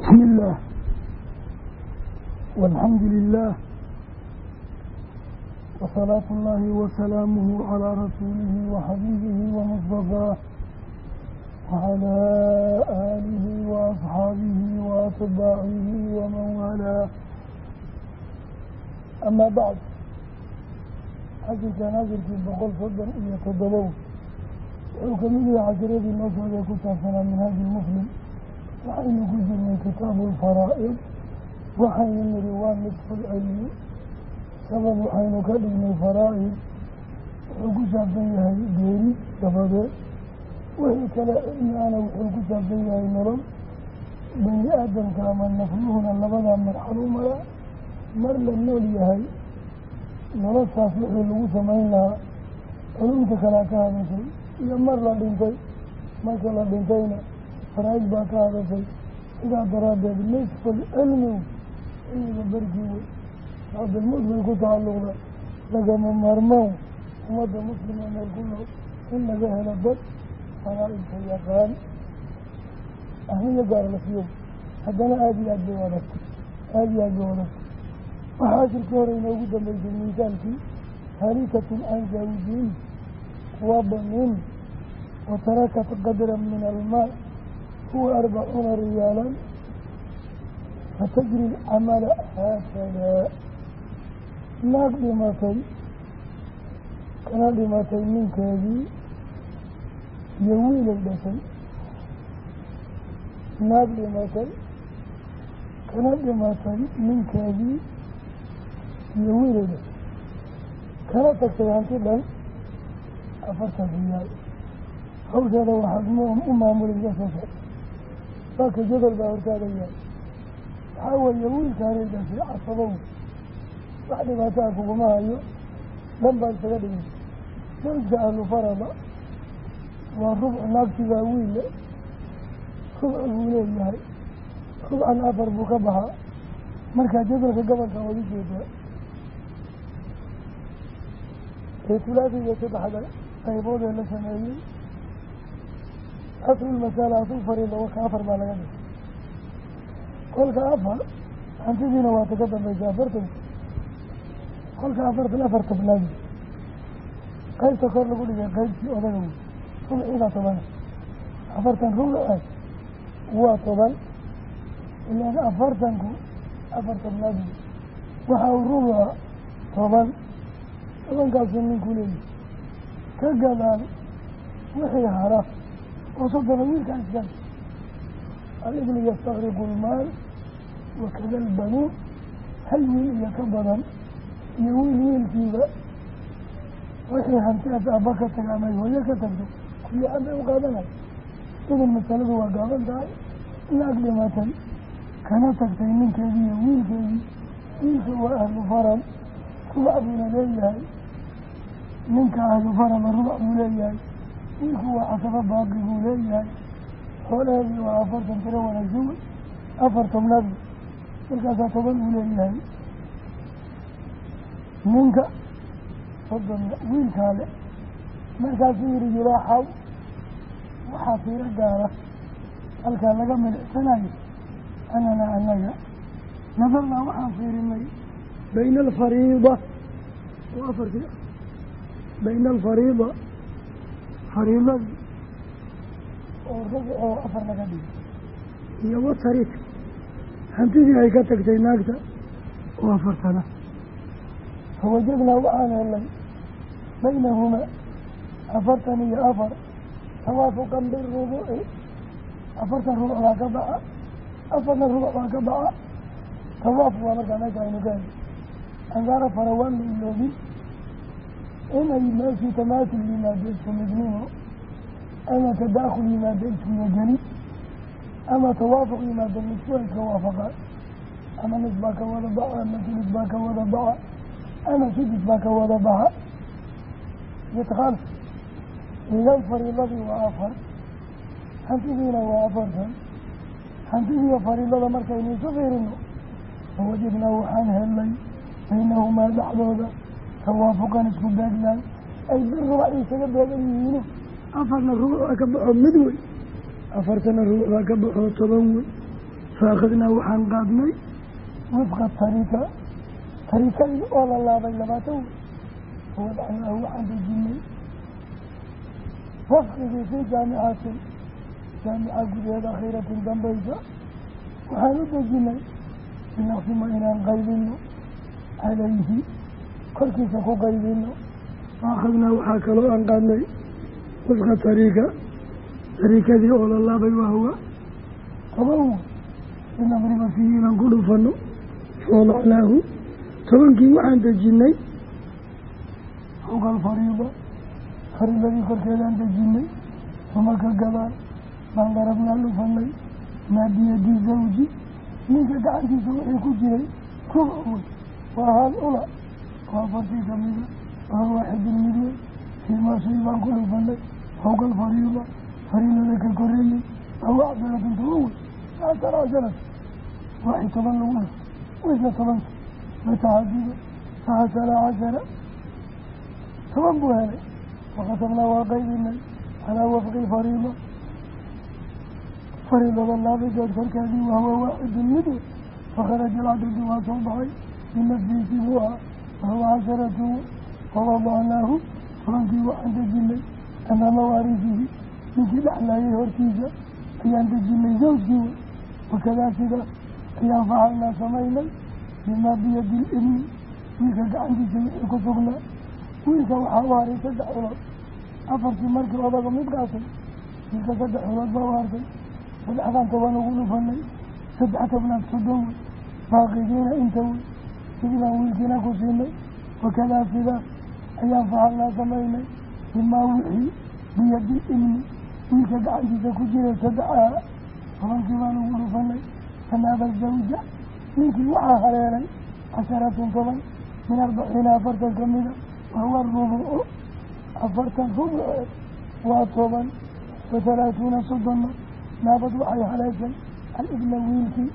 bismi illaah walxamdu lilaah wasalaatu llaahi wasalaamuhu calaa rasuulihi wa xabiibihi wa mustafaah wacalaa aalihi wa asxaabihi wa atbaacihi waman waalaa amaa bacd xasirkan xasirkii boqol soddon iyo toddobow wuxuu ka mid yahay xasiradii noo socday ku saabsanaa minhaaji muslim waxaynu ku jirnay kitaabu lfaraa'id waxaynu nidhi waa nisfulcilmi sabab waxaynu ka dhignay faraa'id. Wuxuu ku saabsan yahay geeri dabadeed. Wixii kale cilmi ana wuxuu ku saabsan yahay nolol. Bani aadamka ama nafluhuna labadaa marxalo mara mar la nool yahay noloshaas wixii lagu samayn lahaa. Culumta kalea ka hadashay iyo mar la dhintay marka la dhintayna faraa'id baa ka hadashay sidaa daraaddeed nisful cilmi cilmiga barkii wey bacdilmuslim ku tacalluqda lagama maarmaan ummadda muslima meel ku nool in laga helo dad faraa'idka yaqaan. Ahmiya gaara la siiyo. Haddana aada iyo aad bay adagtay aada iyo aad bay adagtay waxaa shirkii hore inoogu dambeysay miisaalkii halikatun can zawjiin wabnin watarakat qadran min almaa huwa arbacuuna riyaalan fatajri lcamala haakadaa naag dhimatay kana dhimatay ninkeedii iyo wiilay dhashay. Naag dhimatay kana dhimatay ninkeedii iyo wiilay dhashay. Kana tagtay hanti dhan afartan riyaal. Hawsheeda waxaad u maamulaysa soo saaka jadal baa hortaagaya waxaa weeye wiilkaanay dhashay casabow wax dhibaataa kuguma hayo. Dhan baa isaga dhigay. Dariska ahlu farada waa rubcu naagtibaa wiille rubcu buu leeyahay. Rubcan afar buu ka baxaa markaa jadalka gobolka waad u jeedaa ee tulaadiga saddexda qaybood la sameeyey aslulmasala asul fariida warka afar baa laga dhigay. Kolka afar hantidiina waata ka dambaysa afartan kolka afartan afar tobnaadi qaybta kor lagu dhigay qaybtii odaga wey rubciibaa tobana afartan rubce waa toban. Ilaan afartanku afar tobnaadi waxa uu rubuca toban. Tobankaasuu ninku leeyahy ka gadaan wixii hara oo soddona wiilkaa isgal alibnu yastakriqu lmaal wakada albanuun hal wiil iyo ka badan iyo wiil wiilkiiba wixii hantiaas aaba ka taga ama hooyo ka tagto kulican bay u qaadanay idan masaladu waa gaaban tahay naag dhimatay kana tagtay ninkeedii iyo wiilkeedii wiilka waa ahlu faran rubac buuna leeyahay ninka ahlu rubac buu leeyahay wiilku waa casabo baaqi buu leeyahay. Xoolaheedii waa afartan tiro wanaagsan wey afar tobnaadi markaasaa toban uu leeyahay. Ninka soddonna wiilkaale markaasuu yihi yulaaxaw waxaa fiiro gaara. Halkaa laga milicsanayo anana annaga nadarnaa waxaan fiirinay bayna alfariida oo afartii. Bayna alfariida fariidadii oo rubuc oo afar laga dhigay. Iyo watarika hantidii ay ka tagtay naagta oo afartana. Fawajadnaa waxaan helnay. Baynahumaa afartan iyo afar. Tawaafuqan birubuci afartan rubuc baa ka baxa. Afarna rubuc baa ka baxa. Tawaafuq waa markaa meesha aynu ka helay angaara fara waan la iloobin inay meeshii tamaatul yimaado isku midnimo ama tadaakul yimaado wajani ama tawaafuq yimaado niswa iska waafaqaan ama nis baa ka wada baxa ama sulis baa ka wada baxa ama sudus baa ka wada baxa yidkaal idan fariidadii waa afar hantidiina waa afartan hantidiiyo fariidada markaynu isu fiirino fawajadnaa waxaan helnay baynahumaa dhexdooda tawaafuqan isku beeglaan. Ay bir rubac isaga beegan yihiino afarna rubuc baa ka baxoo mid wey. Afartana rubuc baa ka baxoo toban wey. Faakhadnaa waxaan qaadnay wifqa tariika. Tariikadii oo la laabay labaatan wey. Wadacnaahu waxaan dejinay wafqigii fii jaamicatin jaamica gudaheeda khayratin dambaysa. Waxaan u dejinay binaqsima inaan qaybino calayhi korkiisa ku qaybino faakhadnaa waxaa kaloo aan qaadnay wifqa tariika. Tariikadii oo la laabay wahuwa toban linadriba fiihi inaan ku dhufano fawadacnaahu tobankii waxaan dejinay. Fowqa alfariida fariidadii korkeedaan dejinay. Uma ka gadaan baan darabnaa dhufanay maa zawji. Ninka gacantiisa wixii ku jiray ruba wey waa hal ula waa fartii kamida waa waaxidin mid wey fiimaa baan ku dhufanay fowqa alfariida fariidada ka koreeyey awa casharatun toban wey cashara casharat waaxid toban lagu dhuf waysa tobanka mataxadido faxasala cashara toban buu helay wakatabnaa waa qaybinay calaa wafqi fariida fariidada laabideed korkeedii wahuwa waaxidun mid wey fakharaja alcadadu waa soo baxay binafsiisi buu ahaa wahuwa casharatu fawadacnaahu tobankii waxaan dejinay amaama waarisihi ninkii dhexlaayay hortiisa ayaan dejinay zawjkii wey wakadaa sidaas ayaan facalnaa samaynay bimaa biyadi libni wiilka gacantiisa wixii ku sugnaa wiilka waxaa u haray saddex culood afartii markii odaga mid qaatay wiilka saddex culood baa u hartay saddexdan toban dhufanay saddex tobnaad soddon wey wey sidii baan wiilkiina ku siinay wakadaa sidaas ayaan facalnaa samaynay bimaa wixii biyadi ibni wiilka gacantiisa ku jiray saddexaha tobankii baan ugu dhufanay fanaaba zawja ninkii waxaa haleelay casharatun toban min arbaciina afartan ka mida wahuwa rubucu afartan rubuceed waa toban wa halaatuuna soddonna naabad waxay haleeshay alibna wiilkii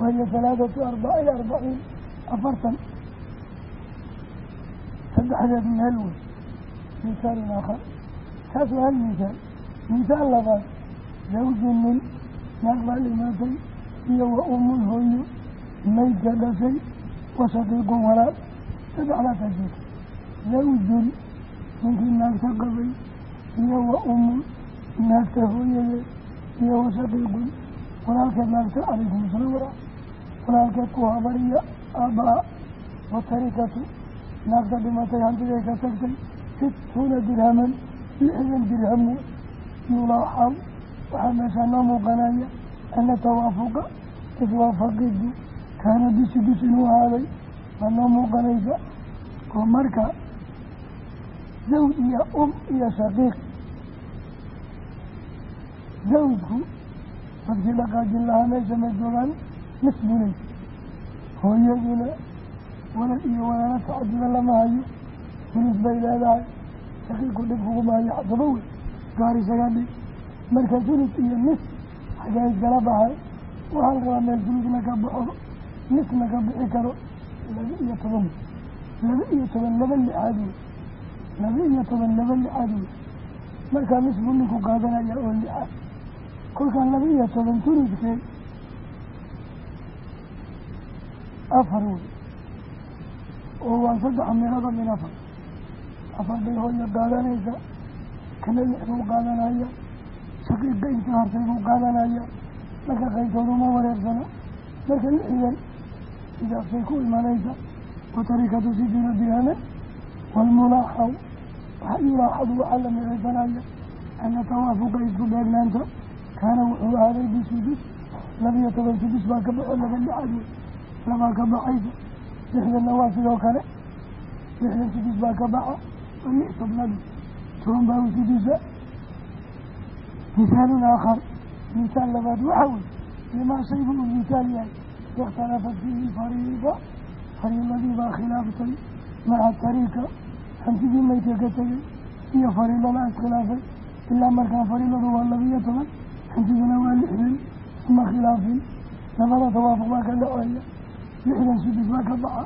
wahiya halaadatu arbaci arbaciin afartan saddexdeed meel wey misaalun aakhar kaas waa hal misaal misaal labaad zawju nin naag baa dhimaatay iyo wa umul hooyo maydka dhashay wa shaqiiqun walaal saddexdaasaa jirta zawjun ninkii naagta qabay iyo wa umul naagta hooyadeed iyo wa shaqiiqun walaalkeed naagta calaykum asalaam wara walaalkeed ku habariya aabbaa wa tarikatu naagta dhimatay hantiday ka tagtay situuna dirhaman lixdan dirham yulaaxaw waxaa meeshaa noo muuqanaya ana tawaafuqa iswaafaqidu kaana bisi bis inuu ahaaday waa noo muuqanaysa oo marka zawj iyo um iyo shaqiiq zawjku dadkii dhaqaajin lahaa meesha ma joogaan nisbuley hooyaduna walad iyo walaala tacadiba lama hayo fulis bay leedahay. Shaqiiqku dhib kuguma hayo xasabo wey gaar isaga dhig. Marka fulus iyo nis xagee iskala baxay waxaa la rabaa meel fulusna ka baxo nisna ka bixi karo. Laba iyo toban laba iyo toban laba lixaad wey laba iyo toban laba lixaad wey markaa nisbu ninku qaadanaya oo lixaad kolkaan laba iyo toban fuluskeed afar wey oo waa saddex meelood min afar afar bay hooya qaadanaysa kana lix buu qaadanaya shaqiiqa inta hartay buu qaadanaya marka qaybtooduma wareersana marka lixdan sidaasay ku imanaysa watarikatu sidiina dirhaman waalmulaaxaw yulaaxadu waxaa la miceysanaya ana tawaafuqa isku beegnaanta kaana wuxuu ahaaday bisudus labiyo toban sudus baa ka baxo wey labaa ka baxaysa lixdanna waa sidoo kale lixdan sudus baa ka baxa lix tobnaad toban baa u sudusa misaalun aakhar misaal labaad waxa wey limaa shay buu u misaal yahay ikhtalafat fiihi fariida fariidadii baa khilaaftay maca tariika hantidii maydka ka tegay iyo fariidada iskhilaafay ilaa markaa fariidadu waa labiyo toban hantiduna waa lixdan uma khilaafin. Labada tawaafuq baa ka dhaceeya lixdan sudus baa ka baxa.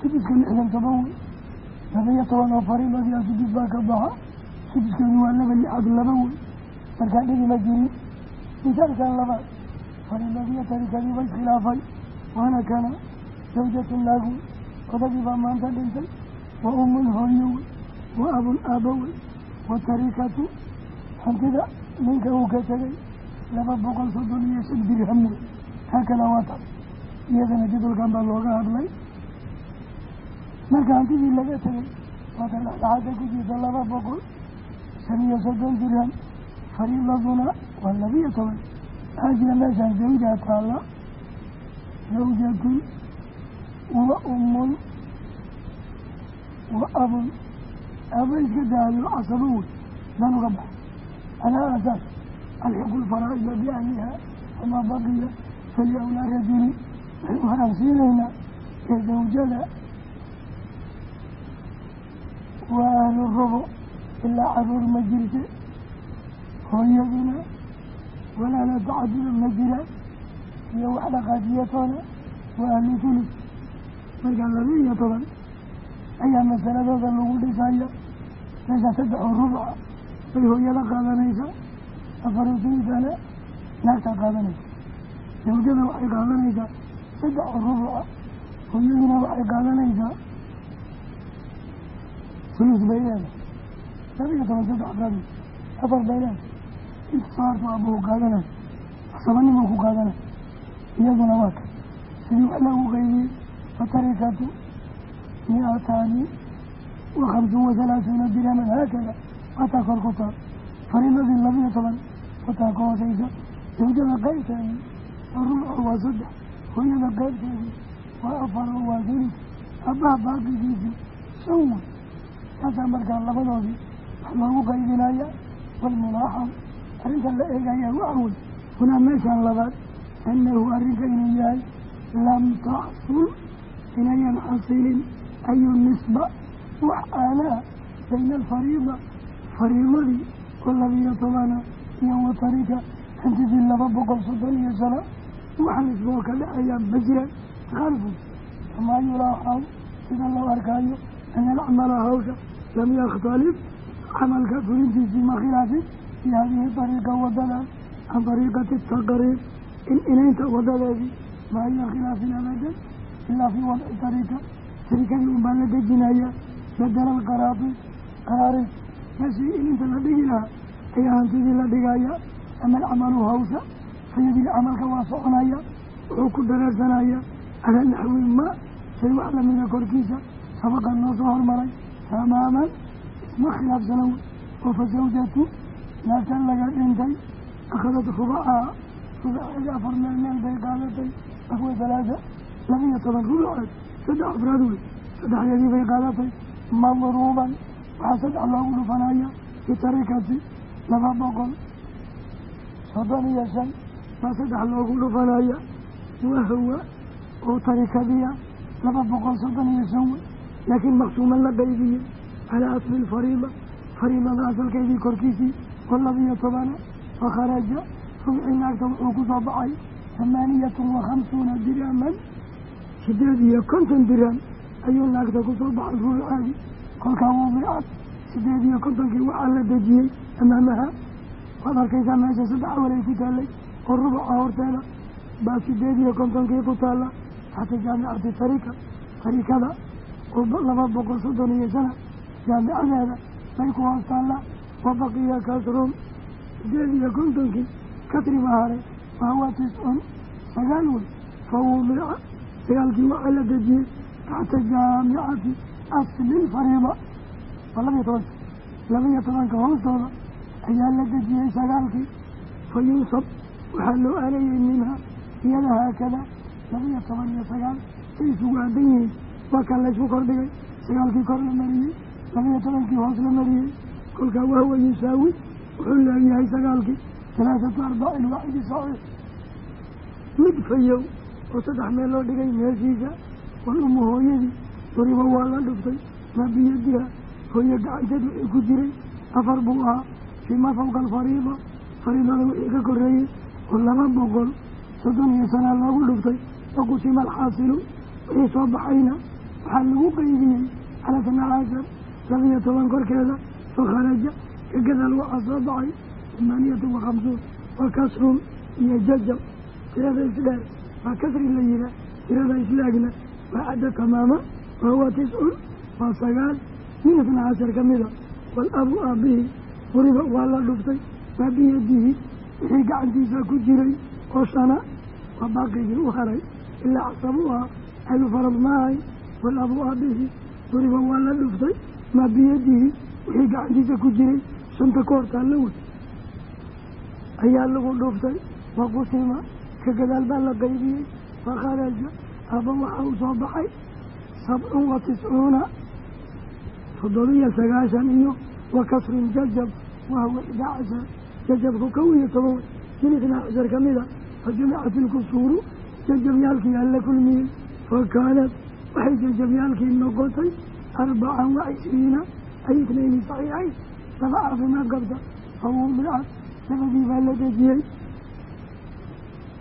Suduska lixdan toban wey labiyo toban oo fariidadii a sudus baa ka baxa. Suduskeedu waa laba lixaad laba wey markaa dhibi ma jirin. Misaalkan labaad fariidadiyo tarikadii ba iskhilaafay waana kana zawjatu naagu odagii baa maanta dhintay. Wa ummun hooyo wey wa abun aabbo wey wa tarikatu hantida ninka uu ka tegay laba boqol soddon iyo shan dirham waa taas iyadana jadwalkan baa looga hadlay. Marka hantidii laga tegay waata dhexdhexaada ku jirta laba boqol shan iyo soddon dirham fariidaduna waa labiyo toban. Waxaa jira meeshaan zawjaa taalla. Zawjatun wa ummun wa abun aba iska daayo casabo wey dan uga baxa calaa asaas alxiqu lfaraa'ida biahliha amaa baqiya faliawlaa rajuli waxaynu haramsiinaynaa ee zawjada waa ahlu rubo ilaa carruur ma jirte hooyaduna walaala tacaduda ma jiraan iyo wax dhaqaajiyatoona waa ahlu tulus markaa laba iyo toban ayaa masaladooda lagu dhisaya meesha saddex oo rubca bay hooyada qaadanaysaa afar iyo naagtaa qaadanaysa zawjada waxay qaadanaysaa saddex oo rubca hooyaduna waxay qaadanaysaa tulus bay leedahay. Laba iyo toban saddex qaadi afar bay leedahay. Intisaartu abuhu qaadanay waxsabanimuu ku qaadanay iyaduna waa ka. Sidii wax lagu qeybiyey fatarikatu mi-ataani wa khamsun wa halaasuuna dirhaman haakada wataa kor ku taal fariidadii toban wataa ka hooseysa zawjada qeybteedii waa rubco waa saddex hooyada qeybteedii waa afar oo waa hulid abaha baaqigiisii shan wey taasaa markaa labadoodii wax loogu qaybinaya walmulaaxam arrintan la eegaya waxa wey hunaa meeshaan labaad annahu arrinka inuu yahay lam taxsul inayan xasilin. Ayu nisba wax aanaa bayna alfariida fariidadii oo labiyo tobana iyo watarika hantidii laba boqol soddon iyo sano wax nisboo ka dhexeeyaa ma jiraan takhalifun kamaa yulaaxaw sida loo arkaayo ana alcamala hawsha. Lam yakhtalif. Camalka fulintiisii ma khilaafin. Fi hadihi dariiqa wadadan can dariiqati taqriib. In inaynta wadadeedii maa hiya khilaafin abadan. Ilaa fii wadci tariika tarikadii unbaa la dejinaya. Badela alqaraadi qaraari meeshii ininta la dhigi lahaa ayaa hantidii la dhigaya. Ama alcamalu hawsha fayadii camalka waa soconaya wuxuu ku dareersanaya calaa naxwi ma shay wax lamida korkiisa sabaqa noo soo hormaray tamaaman isma khilaafsana wey oo fa sawjatu naagtan laga dhintay akhadat rubacaha rubaceedi afar meel meel bay qaadatay afwa halaada laba iyo toban rubaceed saddex afraad wey saddexdeedii bay qaadatay madruuban waxaa saddex loogu dhufanaya bitarikati laba boqol soddon iyo shan baa saddex loogu dhufanaya wahwa oo tarikadiya laba boqol soddon iyo wey laakiin maqsuuman la qaybiyey calaa asli lfariida fariidada asalkeedii korkiisii oo labiyo tobana fakharaja rubcii naagta wuxuu ku soo baxay tamaaniyatun wa khamsuuna dirhaman sideed iyo konton dirham ayuu naagta ku soo baxay rubuceedii kolkaa wudicat sideed iyo kontonkii waxaa la dejiyey amaamaha. Waad arkaysaa meesha saddex awal ay ku taallay oo rubuca horteeda baa sideed iyo kontonkii ku taalla taxta jaamicati tarika tarikada oo laba boqol soddon iyo sana jaamicadeeda bay ku hoos taallaa wa baqiya kasrun sideed iyo kontonkii kasri baa haray wahuwa tiscun sagaal wey fa wudica sagaalkii waxaa la dejiyey taxta jaamicati asli lfariida waa labiyo tobanka labaiyo tobanka hoostooda ayaa la dejiyey sagaalkii fa yunsab waxaa loo aalayay minha iyada haakada labaiyo toban iyo sagaal. Say isugu aadan yihiin waa kan laysku kordhigay sagaalkii kor la mariyey labaiyo tobankii hoos la mariyey kolkaa wahwa yusaawi wuxuu leeyahay sagaalkii talaatatu arbacin waaxidi saxiix mid fayow oo saddex meel loo dhigay meeshiisa wal umu hooyadii duriba waa la dhuftay. Maa biyadiha hooye gacanteed wixii ku jiray afar buu ahaa fii maa fawqa alfariida fariidada wixii ka koreeyey oo laba boqol soddon iyo sanaa loogu dhuftay waqusima alxaasilu wixii soo baxayna waxaa lagu qeybiyey calaa sana cashar labiyo toban korkeeda fakharaja ka gadaal waxaa soo baxay tamaaniyatan wa khamsuun wa kasrun iyo jajab. Tirada isdheer waa kasri la yihaa tirada islaagna waa cadda tamaama wahuwa tiscun waa sagaal min isna cashar ka mida. Waalabu aabihi weliba waa la dhuftay maa biyadihi wixii gacantiisa ku jiray oo shana waa baaqigii u haray. Ilaa casabuhaa ayuu farad maahay waalabu aabihi weliba waa la dhuftay maa biyadihi wixii gacantiisa ku jiray shanta ka hortaa la wey ayaa lagu dhuftay waqusima ka gadaal baa la qaybiyey fakharaja aba waxaa u soo baxay sabcun wa tiscuuna toddobiyo sagaashan iyo wa kasrin jajab wahuwa ixdaa jajabku kow iyo toban wey min itnaa cashar ka mida. Fa jumicat ilkusuuru jajabyaalkii alla kulmiyey fa kaanad waxay jajabyaalkii noqotay arbacan wa cishriina ay itnayni saxiixayn laba caafimaad qabta. Fa wudicat labadii baa la dejiyey.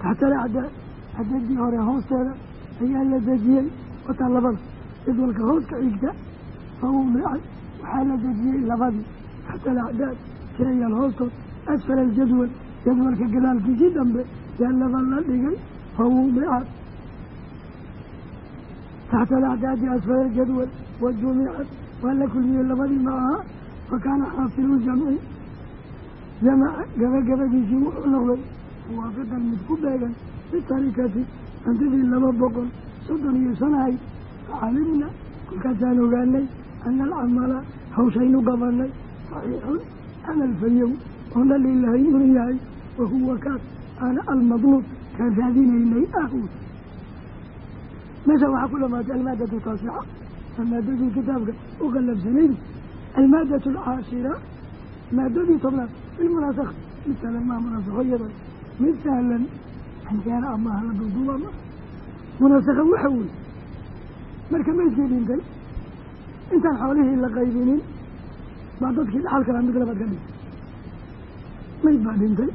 Taxta alacdaa cadadii hore hoosteeda ayaa la dejiyey. Wataa labada jadwalka hooska xigta fa wudicat waxaa la dejiyey labadii. Taxta alacdaad tirayaal hoostood asfala aljadwal jadwalka gadaalkiisii dambe yaa laba la dhigay fa wudicat taxta alacdaadi asfala aljadwal wa jumicat waa la kulmiyey labadii macaha fa kaana xaasilu ljamci jamaca gabagabadiisii wuxuu noqday muwaafiqan mid ku beegan bitarikati hantidii laba boqol soddon iyo shan ahayd facalimna kolkaasaan ogaanay ana alcamala hawshaynu qabanay saxiixun camal fayow oon la lilahay inuu yahay wahuwa kaas ana almadluub kaan raadinaynay ahw meesha waxaa ku dhamaatay almaadatu taasica waa maadadii kitaabka u qallabsanayd almaadatu alcaashira maadadii tobnaad filmunaasakh mid sahlan maa munaasakho iyada mid sahlan anjaana amaha la duuduuba ma munaasakha waxa weeye marka maydkii dhintay intaan xoolihii la qaybinin baa dadkii dhaxal kalaa mid labaad ka dhintay mayd baa dhintay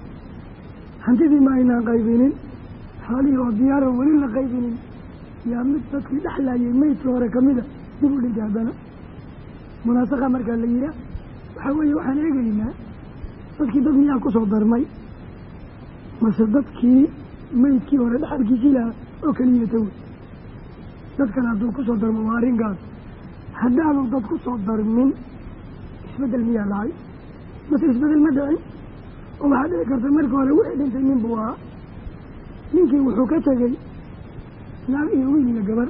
hantidii ma aynaan qaybinin xoolihii oo diyaaro weli la qaybinin yaa mid dadkii dhexlaayay maydkii hore kamida. Dib u dhintay haddana munaasakha markaa la yihaa waxaa weeye waxaan eegaynaa. Dadkii dad miyaa ku soo darmay. Mase dadkii maydkii hore dhexalkiisii lahaa oo keliya tawi dadkan hadduu ku soo darmo waa arrinkaas. Haddaanu dad ku soo darmin isbeddel miyaa dhacay. Mase isbeddel ma dhicin oo waxaa dhici karta markii hore wixii dhintay nin buu ahaa. Ninkii wuxuu ka tegey naag iyo wiil iyo gabar.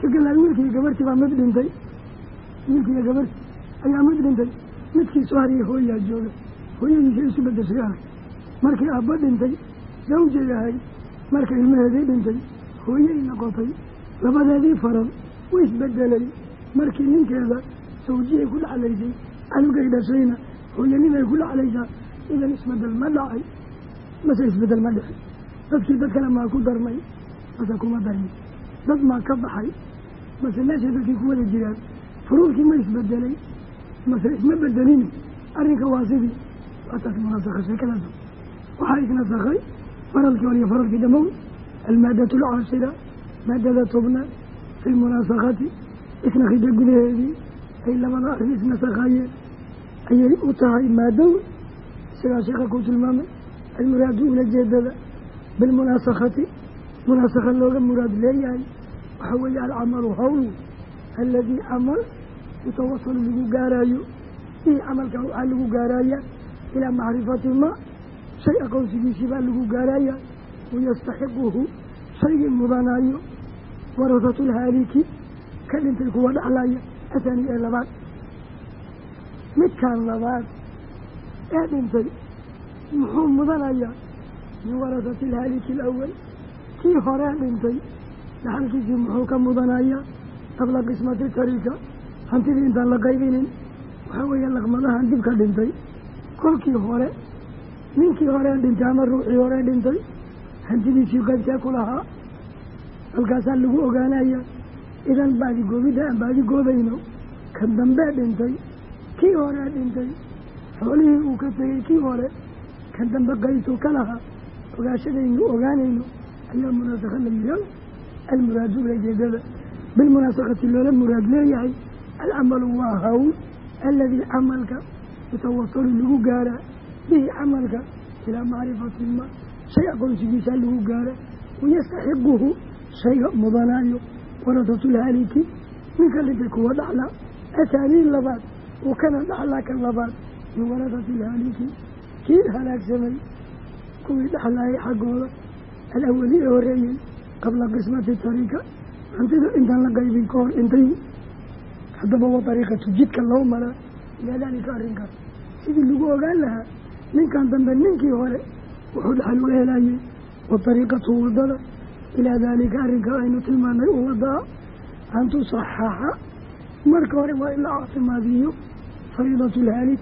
Ka galaay wiilkii gabartii baa mid dhintay. Wiilkii iyo gabartii ayaa mid dhintay. Midkii soo hooyaa jooga. Hooyadiisa isu bedeshay arag markii aabba dhintay zawjay ahay marka ilmaheedii dhintay hooyay noqotay. Labadeedii faran way isbedelay markii ninkeeda sawjiyay ku dhexlaysay canugay dhashayna hooyanimay ku dhexlaysaa idan isbeddel ma dhacay mase isbeddel ma dhicin dadkii dad kale maa ku darmay mase kuma darmin dad maa ka baxay mase meeshay dadkii ku wada jiraan furuurkii ma isbedelay mase isma bedelin arrinka waa sidii waataas munasakha sheekadaas waxaa isnasakhay faralkii hor iyo faralkii dhamow almaadatu alcaashira maadada tobnaad fi lmunaasakhati isnakhida gudaheedii ay labada arrin isnasakhayeen ayay u tahay maadow isagaa sheekha ku tilmaamay almuraadu ula jeedada bilmunaasakhati munaasakha looga muraad leeyahay waxa weeye alcamalu hawl aladii camal yutawasalu lagu gaaraayo bihi camalka waxaa lagu gaaraya ilaa macrifati ma shay aqoonsigiisii baa lagu gaaraya wayastaxiquhu shaygii mudanaayo warasatu lhaaliki ka dhintay kuwa dhexlaya athani ee labaad midkaan labaad ee dhintay muxuu mudanayaa min warasati alhaaliki alawal kii horee dhintay dhaxalkiisii muxuu ka mudanayaa qabla qismati tarika hantidii intaan la qaybinin waxaa weeye laqmadahan dib ka dhintay kolkii hore ninkii horee dhintay ama ruuxii horee dhintay hantidiisii qaybtee ku lahaa halkaasaa lagu ogaanaya idan baadigoobidda aan baadigoobayno kan dambee dhintay kii horee dhintay xoolihii uu ka tegey kii hore kan dambe qaybtuu ka lahaa ogaashadaynu ogaanayno ayaa munaasakha la yidhaah almuraadu ulajeedada bilmunaasakati loola muraad leeyahay alcamalu waa hawl aladii camalka yatawasalu lagu gaaraa bihi camalka ilaa macrifati ma shay aqoonsigiisaa lagu gaara wayastaxiquhu shayga mudanaayo waratatulhaaliki ninka dhintay kuwa dhaxla ataaniin labaad uu kana dhaxlaa kan labaad min waratatilhaaliki kii halaagsamay kuwii dhexlaayay xaggooda. Alawali ee horeeyey qabla qismati tariika hantida intaan la qaybin ka hor dhintay haddaba wa dariiqatu jidka loo maraa ilaa daalika arrinkaas. Sidii lagu ogaan lahaa ninkan dambe ninkii hore wuxuu dhaxal u helayey wa dariiqatu waddada ilaa daalika arrinka aynu tilmaanay u wadaa an tusaxaxa marka hore waa in la caafimaadiyo fariidatu lhaalik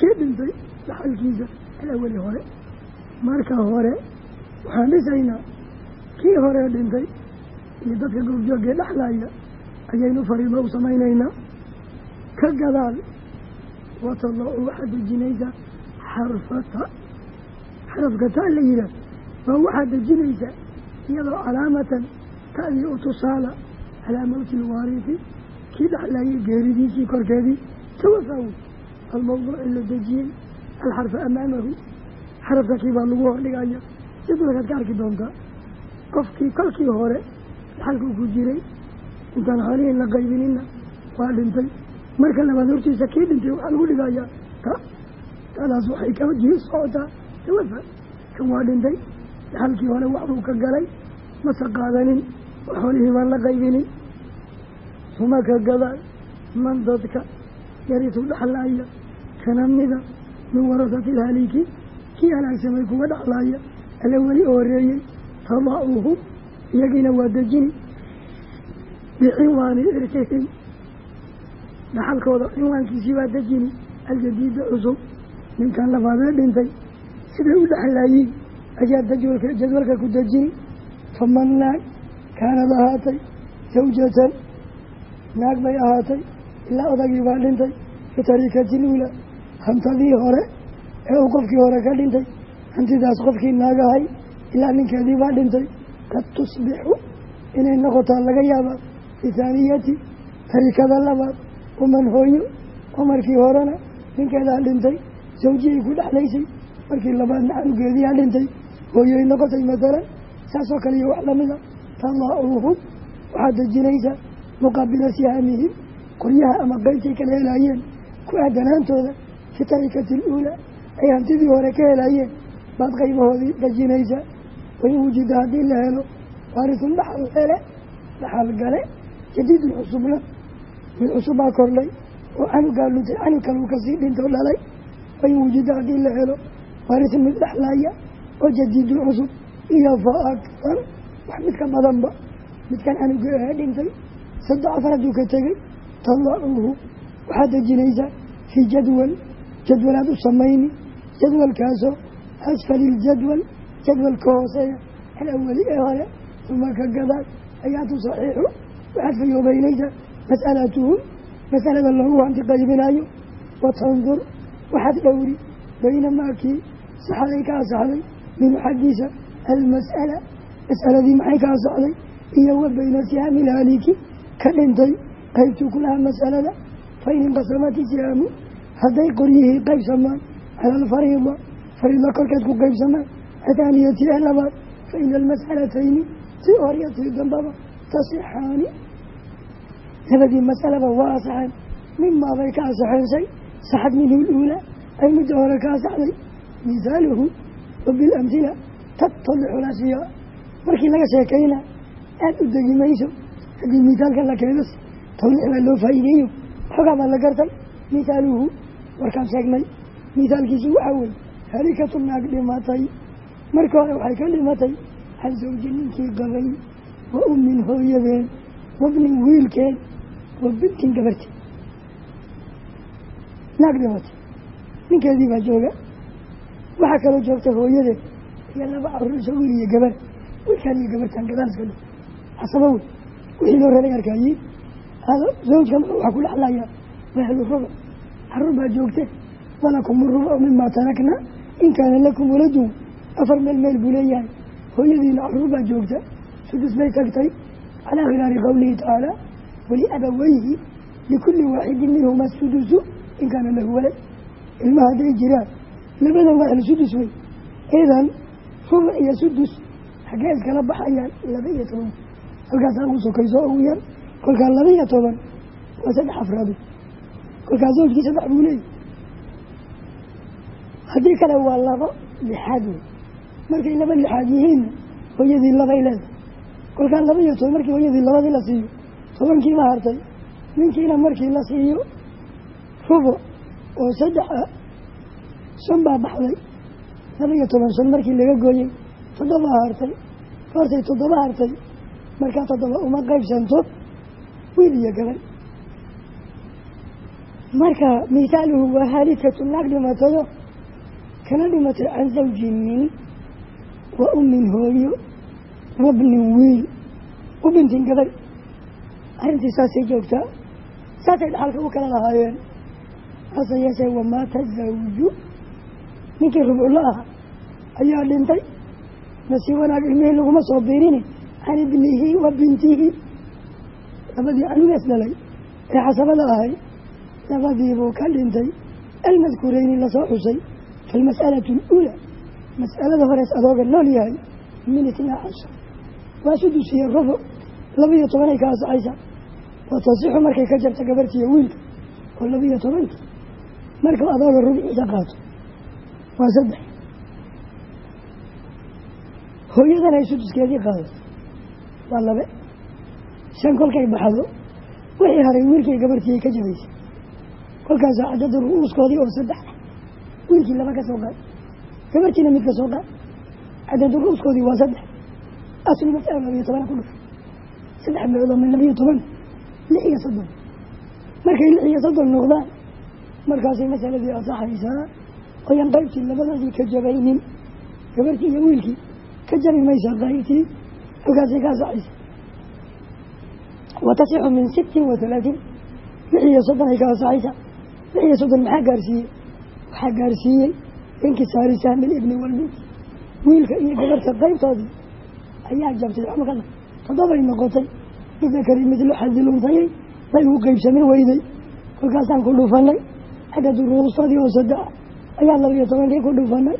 kii dhintay dhaxalkiisa alawali hore. Marka hore waxaan dhisaynaa kii hore dhintay iyo dadka goobjoogee dhexlaaya ayaynu fariido u samaynaynaa. Ka gadaal watadau waxaad dejinaysaa xarfata. Xarafka taa la yihaah waa waxaad dejinaysaa iyadoo calaamatan ta'dii u tusaala calaa mawti lwaarifi kii dhexlaayay geeridiisii korkeedii. Tawafaw almawduuci la dejiyey alxarfa amaamahu xarafka kii baa lagu hordhigaya jadwalkaad ka arki doontaa qofkii kolkii hore dhaxalkuu ku jiray intaan xoolihiin la qaybinina waa dhintay marka labaad hortiisa kii dhintay waxaa lagu dhigayaa ta taadaas waxay ka socotaa tawafa kan waa dhintay dhaxalkii hore waxbuu ka galay mase qaadanin oo xoolihii baan la qaybinin uma ka gadaal man yarisu dhaxlaaya kana mida min warasati ilhaliiki kii halaagsamay kuwa dhaxlaaya alla weli horeeyey tada'uhu iyagiina waa dejini biciwaani irkihim dhaxalkooda cinwaankiisii baa dejini aljadiida cusub ninkan labaadee dhintay siday u dhexlaayiin ayaa dajwalka jadwalka ku dejini faman naag kaanad ahaatay zawjatan naag bay ahaatay ilaa odagii baa dhintay fi hantadii hore ee uu qofkii hore ka dhintay hantidaas qofkii naagahay ilaa ninkeedii baa dhintay qad tusbixu inay noqotaa laga yaabaa bithaaniyati tarikada labaad uman hooyo oo markii horena ninkeedaa dhintay sawjiyay ku dhexlaysay markii labaadna canugeediyaa dhintay hooyoy noqotay matalan saasoo kale iyo wax lamida tadaacuuhum waxaad dejinaysaa muqaabila sihaamihim qoryaha ama qeybtay kala helaayeen ku aadanaantooda fi tarikati aluulaa ay hantidii hore ka helaayeen baad qaybahoodii dejinaysaa wain wujida haddii la helo. Waarisun dhaxal hele dhaxal gale. Jadiidun cusubna mid cusubbaa kordhay oo canugaa luntay canug kale uu ka sii dhintoo dhalay. Wain wujida haddii la helo. Waarisun mid dhexlaaya oo jadiidun cusub iyo fa aktar wax mid ka badanba. Midkan canuga ahee dhintay saddex afar hadduu ka tegey tadacuuhu waxaad dejinaysaa fii jadwal jadwalaad u samayni jadwalkaasoo asfali iljadwal jadwalka hooseeya alawali ee hore uma ka gadaal ayaatu saxiixu waxaad fayoobeynaysaa mas'alatuhum masalada loogu hanti qaybinaayo watandur waxaad dhowri baynamaa-kii saxaday ka asaxday minhu xaggiisa almas'ala mas'aladii maxay ka asaxday iyo wa bayna sihaami ilhaaliki ka dhintay qaybtuu ku lahaa masalada fa in inqasamati sihaamu hadday qoryihii qaybsamaan cala alfariida fariida korkeed ku qaybsamaan athaaniyati ee labaad fa ina almas'alatayni tii horiyo tii dambaba tasixaani labadii masalaba waa asaxeen mimaabay ka asaxeen shay saxad minhu luulaa ay midda hore ka asaxday misaaluhu wa bilamhila tattalixu lashiyaa markii laga sheekayna aada u degi mayso haddii misaalka la keeno tawliix baa loo faa'iideeyo. Xoogaa baa la gartay. Misaaluhu warkaan sheegnay misaalkiisi waxaa weeye halikatu naag dhimatay. Marka hore waxay ka dhimatay can zawji ninkii qabay wa ummin hooyadeen wabnin wiilkeen wa bintin gabarteed naag dhimatay. Ninkeedii baa jooga. Waxaa kaloo joogta hooyadeed iyo laba caruursa wiil iyo gabar. Wiilkaan iyo gabartaan gadaalska dhi casaba wey wixii loo rabay arkaayiin zawjkan waxaa ku dhexlayaa wahlu rubuc carruur baa joogte walakum rubuc mimaa tarakna in kaana lakum waladun afar meel meel buu leeyahay. Hooyadiina carruur baa joogta sudus bay tagtay calaa khilaari qowlihi tacaala waliabaweyhi likulli waaxidin minhuma sudusu in kaana lahu walad. Ilmaha hadday jiraan labada waa ahlu sudus wey idan rubuc iyo sudus xaggee iskala baxayaan laba iyo toban. Halkaasaa ugu sokayso ugu yar kolkaa laba iyo toban waa saddex afraadi kolkaa zawjkii saddex buu leeyahy haddii kale waa labo lixaad wey. Markay laba lixaad yihiinna hooyadii labay leedahay. Kolkaa laba iyo toban markii hooyadii labadii la siiyo tobankiima hartay. Ninkiina markii la siiyo rubuc oo saddex ah shan baa baxday. Laba iyo toban shan markii laga gooyey toddobaa hartay. Goortay toddoba hartay markaa toddoba uma qaybsanto wiil iyo gabadh marka mithaaluhu waa haalikatu naag dhimatayo kana dhimatay can zawjin nin wa ummin hooyo wabnin wiil. U bintin gabadh arrintii saasay joogtaa saasay dhaxalka u kala lahaayeen. Hase yeeshee wamaata zawju? Ninkii rubculo aha ayaa dhintay. Nasiib wanaag ilmihii laguma soo biirini. Can ibnihi wa bintihi. Labadii canugees dhalay ee xasabada ahay labadiibuu ka dhintay almadkuureyni la soo xusay falmas'alatu aluulaa mas'alada horees adooga nool yahay min itnaa cashar waa sudusiyo rubuc laba-iyo tobanay ka ansaxaysa wa tasixu markay ka jarta gabartiiyo wiilka oo laba-iyo tobanka marka adooga rubciisa qaato waa saddex hooyadan ay suduskeedii qaadato waa labe shan kolkay baxdo wixii haray wiilkii gabartiiyay ka jabaysay kolkaasaa cadada ru-uuskoodii oo saddex wiilkii laba ka soo qaad gabartiina mid ka soo qaad cadada ru-uuskoodii waa saddex aslu masala labiyo tobana ku dhufay saddex meelood oo min labiyo toban lix iyo soddon. Markay lix iyo soddon noqdaan markaasay masaladii ansaxaysaa oyan qaybtii labadadii ka jabaynin gabartii iyo wiilkii ka jabi maysa qaybtii halkaasay ka ansaxaysa wa tasixu min sittin wa halaatiin lix iyo soddon ay ka ansaxaysa lix iyo soddon maxaa gaarsiiyey? Waxaa gaarsiiyey inkisaari sahmi libni walbinti wiilka iyo gabarta qaybtoodii ayaa jabtay xamakada toddobay noqotay. Bidakari midlu xadil untayay bay u qeybsamin weyday. Kolkaasaan ku dhufanay. Cadadu ruusadii oo saddex ayaa labiyo tobankii ku dhufanay.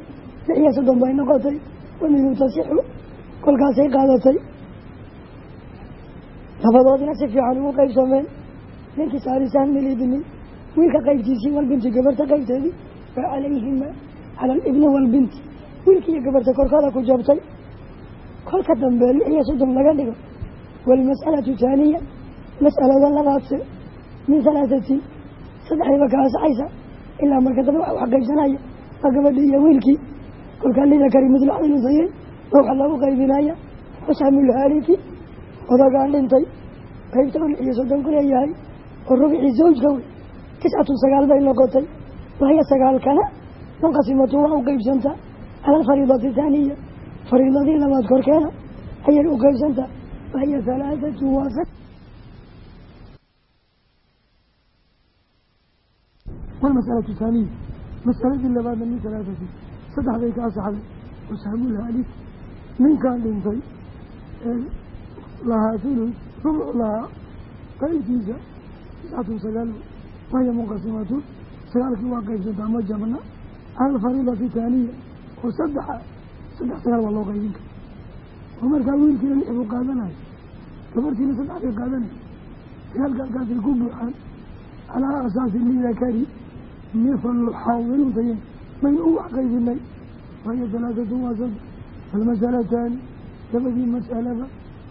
Lix iyo soddon bay noqotay. Waminhu tasixu kolkaasay qaadatay. Labadoodina si fiican ugu qeybsameen ninkii saarisan milibni wiilka qaybtiisii walbinti gabarta qaybteedii waa calayhima cala alibni walbinti wiilkii iyo gabarta korkooda ku jabtay kolka dambe lix iyo soddon laga dhigo waalmas'alatu taaniya mas'alada labaadse min halaathati saddexdiiba ka ansaxaysa ilaa marka dambe wax qaybsanaya waa gabadhii iyo wiilkii kolkaa lidakari midlu xadilusayeyn ma waxa lagu qaybinaya xusamulhaaliki odagaan dhintay qaybta u lix iyo soddon ku leeyahay oo rubicii zawjka tiscatu sagaal bay noqotay. Wahiya sagaalkana munqasimatu waa u qeybsantaa cala alfariidati taaniya fariidadii labaad korkeena ayay u qeybsantaa wahiya halaathatu waasa walmasalatu taaniya masaladii labaadna min halaathati saddex bay ka asaxday wasaamulhaalif ninkaan dhintay lahaa hulus rubuc lahaa qaybtiisa tiscatun sagaal wahiya munqasimatun sagaalkii waa qaybsantaa ma jabna. Cala alfariidati taaniya oo saddexa saddex sagaal waa loo qaybin kara oo markaa wiilkiina lix buu qaadanayo gabartiina saddex bay qaadanay sagaalka halkaasay ku buuxaan calaa asaasi lidakari mifalu xaawiluntayen maynu u wax qaybinay. Wahiyo halaathatu waa saddex almasalataani labadii mas'alaba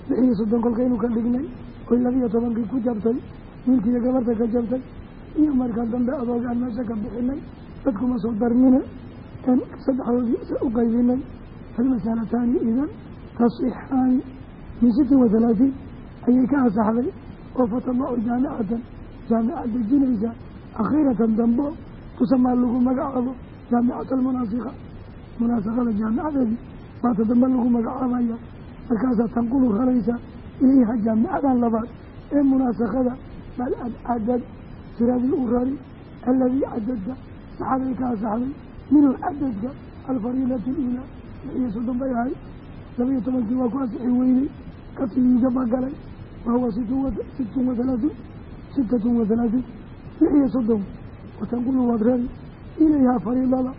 lix iyo soddon kolkaynu ka dhignay oy labiyo tobankii ku jabtay wiilkiiyo gabarta ka jabtay iyo markaa dambe adoogaan meesha ka bixinay dadkuma soo darmine saddexdoodii u qaybinay almasalataani idan tasixaani min sittin wa halaatiin ayay ka ansaxday oo fatadacu jaamicatan jaamicad dejinaysa akhiiratan dambo tusamaa lagu magacaabo jaamicata almunaasika munaasakada jaamicadeedii baata dambe lagu magacaabaya markaasaa tanqulu raraysa ilayha jaamicadan labaad ee munaasakada bal adcadad tiradii u rari aladii cadadka saxaday ka asaxday minhu cadadka alfariidatu luulaa lix iyo soddon bay ahay labaiyo tobankii waa ku asixi weyney kasigiiga bagalay wahuwa sittun wa halaaثun sittatun wa halaaثun lix iyo soddon watanqulu waad rari ilayhaa fariidada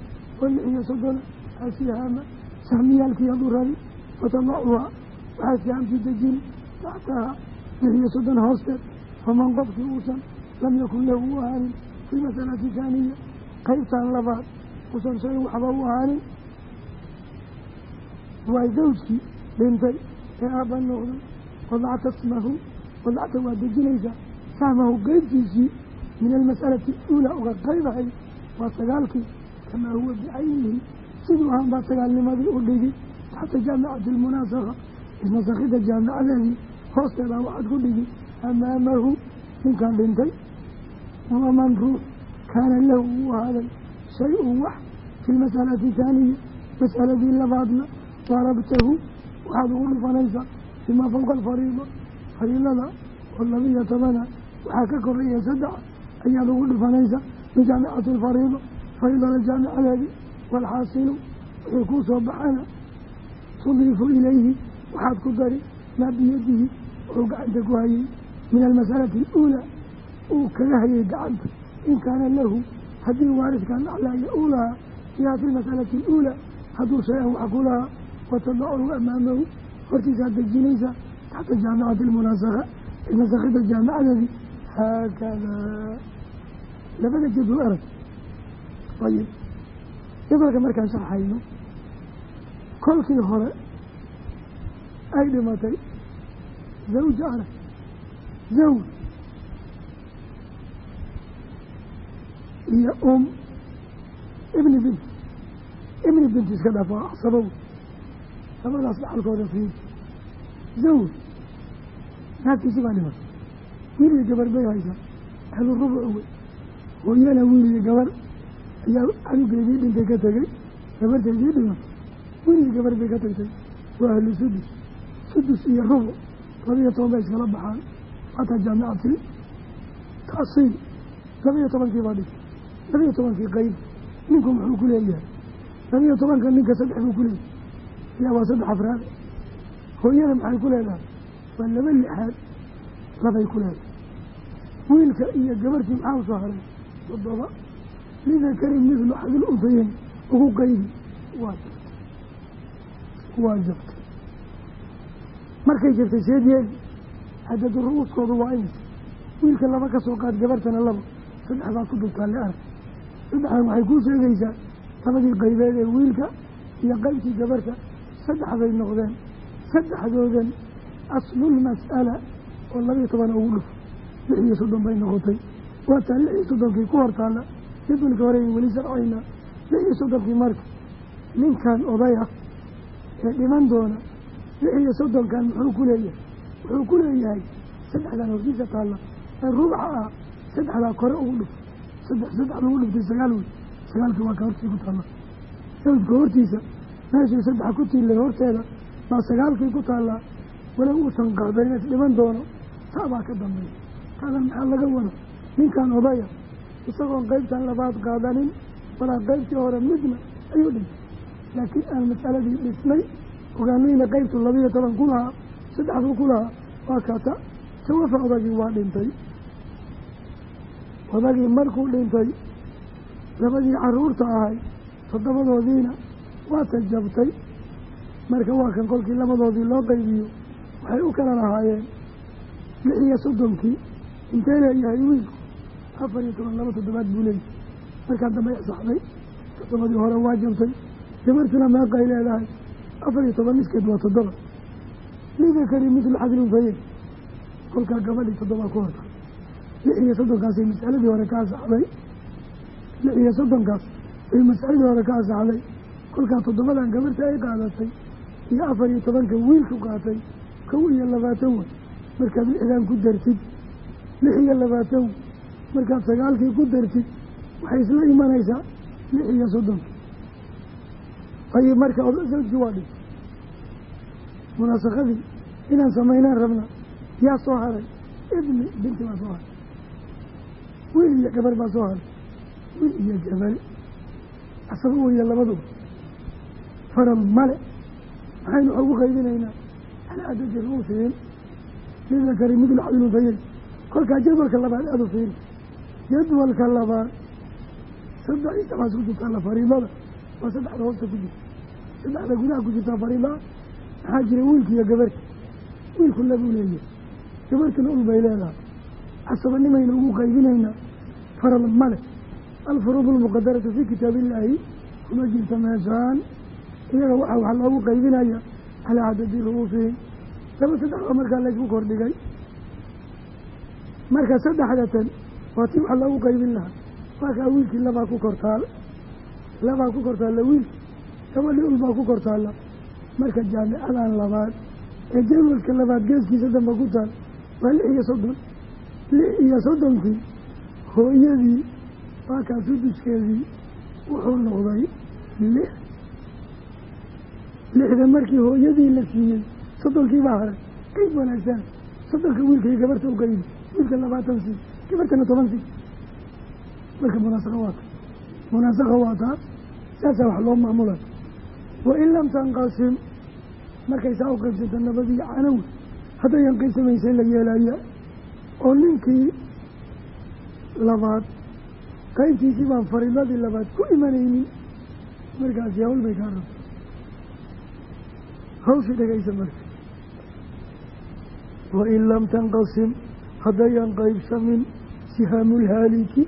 oo lix iyo soddona asihaama sahmiyaalkii hadduu rabi fatadacuha waxaa sahamtii dejin taxtaha lix iyo soddon hoosteed faman qofkii uusan lam yakun lahu u ahaanin fii masalati taaniya qaybtan labaad uusan shayin waxba u ahaanin waa zawjkii dhintay ee aabba noqday wadacta smahu wadacta waa dejinaysaa sahmahu qeybtiisii min almas'alati uulaa uga qaybahay waa sagaalkii kamaa huwa bicaynihi siduu ahaan baa sagaalnimadii u dhigi taxta jaamicati almunaasaka isnasakhida jaamicadeedii hoosteedaa waxaad ku dhigi amaamahu ninkan dhintay waman ruux kaana lahu uu ahaaday shay-un wax fi lmasalati taaniya masaladii labaadna darabtahu waxaad ugu dhufanaysaa fimaa fawqa alfariida fariidada oo labiiyo tobana waxaa ka koreeya saddex ayaad ugu dhufanaysaa min jaamicati alfariida fariidada jaamicadeedii waalxaasilu wixii kuu soo baxana tudiifu ilayhi waxaad ku dari maa biyadihi wuxuu gacanta ku hayay min almasalati aluulaa uu kaga hayay gacanta. In kaana lahu haddii waariskan dhaclaaya uu lahaa fiiha fi lmasalati aluulaa hadduu shay-an wax ku lahaa watadacuhu amaamahu hortiisaad dejinaysaa taxta jaamicati almunaasaka nasakhida jaamicadeedii haakadaa labada jadwal arag. Ayib. Jadwalka markaan sharxayno kolkii hore ay dhimatay zawja arag zawj iyo um ibni binti ibni binti iska dhaaf waa axsabow labadaas dhaxalkooda fiir zawj. Naagtiisi baa dhimatay wiil iyo gabar bay haysaa ahlu rubuc wey hooyana wiil iyo gabar ayaa canugeedii dhintay ka tegey gabarteedii dhimatay wiil iyo gabar bay ka tagtay. Waa ahlu sudus sudus iyo rubuc labiyo toban bay iskala baxaan. Xataa jaamicati. Taasiil. Labiyo tobankii baa dhigtay labiyo tobankii qeyb ninku muxuu ku leeyahay labiyo tobanka ninka saddex buu ku leeyahay yaa waa saddex afraad hooyada maxay ku leedahay waa laba lixaad labay ku leedahay wiilka iyo gabartii maxaa u soo haray toddoba lidakari midlu xadil untayin ugu qeybi waa jabtay waa jabtay markay jabtay seed yeeli cadadu ru-uuskoodu waa imis wiilka laba ka soo qaad gabartana laba saddex baad ku dultaalle arag saddexdan waxay kuu sheegaysaa labadii qaybeed ee wiilka iyo qaybtii gabarta saddex bay noqdeen. Saddexdoodan aslulmas'ala oo labiyo toban ugu dhufo lix iyo soddon bay noqotay. Waataa lix iyo soddonkii ku hor taalla jadwalka horeyn weli sarcaynaa lix iyo soddonkii marka ninkan odaya ee dhiman doona lix iyo soddonkan muxuu ku leeyahay? Wuxuu ku leeyahay saddexdan hortiisa taalla ee ruuxa ah saddexdaa kore ugu dhufo saddex saddex lagu dhuftay sagaal wey sagaalkii waa ka hortii ku taalla. Sawjka hortiisa meeshay saddex ku tiilay horteeda baa sagaalkii ku taallaa walow uusan qacdanin is dhiman doono taabaa ka dambeeya taadan maxaa laga wada ninkan odaya isagoon qaybtan labaad qaadanin walaa qaybtii hore midna ayuu dhintay. Laakiin aan masaladii dhisnay ogaanayna qaybtu labiyo toban ku lahaa saddexduu ku lahaa waa kata tawafa odagii waa dhintay odagii markuu dhintay labadii carruurta ahay toddobadoodiina waa tajabtay marka waa kan kolkii labadoodii loo qaybiyo waxay u kala lahaayeen lix iyo soddonkii intee leeyahay wiilku? Afar iyo toban laba toddobaad buu leeyahay. Markaa dambe saxday. Toddobadii hore waa jabtay. Gabartuna meeqay leedahay. Afar iyo toban niskeed waa toddoba. Lidakari mislu xadlunfaye kolkaa gabadhii toddoba ku horta lix iyo soddonkaasay masaladii hore ka asaxday lix iyo soddonkaas ay masaladii hore ka asaxday kolkaa toddobadan gabarta ay qaadatay iyo afar iyo tobanka wiilku qaatay. Kow iyo labaatan wey markaad lixdan ku dartid. Lix iyo labaatan wey markaad sagaalkii ku dartid waxay isla imanaysaa lix iyo soddonkii ayib marka zawjkii waa dhintay munaasakadii inaan samaynaan rabna yaa soo haray. Ibni binti baa soo haray wiil iyo gabar baa soo haray. Wiil iyo gabar asaba weeye labaduba faral male. Maxaynu ugu qaybinaynaa. Ala adadi ruusiin lidakari midlu xadilunfayeyn kolkaa jadwalka labaad aada u fiiri jadwalka labaad. Saddex iyo sabaas ku jirtaa la fariidada waa saddexda hoosta ku jirta. Saddexda gudaha ku jirtaa fariidaa maxaa jira wiilku iyo gabarta wiilku labuu leeyahay. Gabartuna ul bay leedahay casabanimayna ugu qaybinaynaa. Farad male alfuruud almuqadaratu fii kitaabillaahi kuma jirta meeshaan. Iyaga waxaa wax loogu qaybinaya calaa cadadi ru'uusihim laba saddex baa markaa laysku kordhigay. Marka saddexdatan waa tii wax loogu qaybin lahaa. Waakaa wiilkii labaa ku kortaal labaa ku kortaalla wiilki gabadhii ulbaa ku kortaalla marka jaamicadan labaad ee jadwalka labaad geeskiisa damba ku taal waa lix iyo soddon lix iyo soddonkii hooyadii waakaa suduskeedii wuxuu noqday lix. Lixda markii hooyadii la siiyey soddonkii baa haray qayb wanaagsan. Soddonka wiilkay gabarta u qaybi wiilka labaatan sii gabartana toban sii marka munaasaqa waa ta munaasaqa waa taa saasaa wax loo maamula. Wain lam tanqasim markay saa u qaybsanta nabadii canawi haddayan qaybsamaysay la yeelaya oo ninkii labaad qaybtiisii baan fariidadii labaad ku imanaynin. Markaasi hawl bay kaa rabta hawshii dhegaysa marka. Wain lam tanqasim haddayan qaybsamin sihaamulhaaliki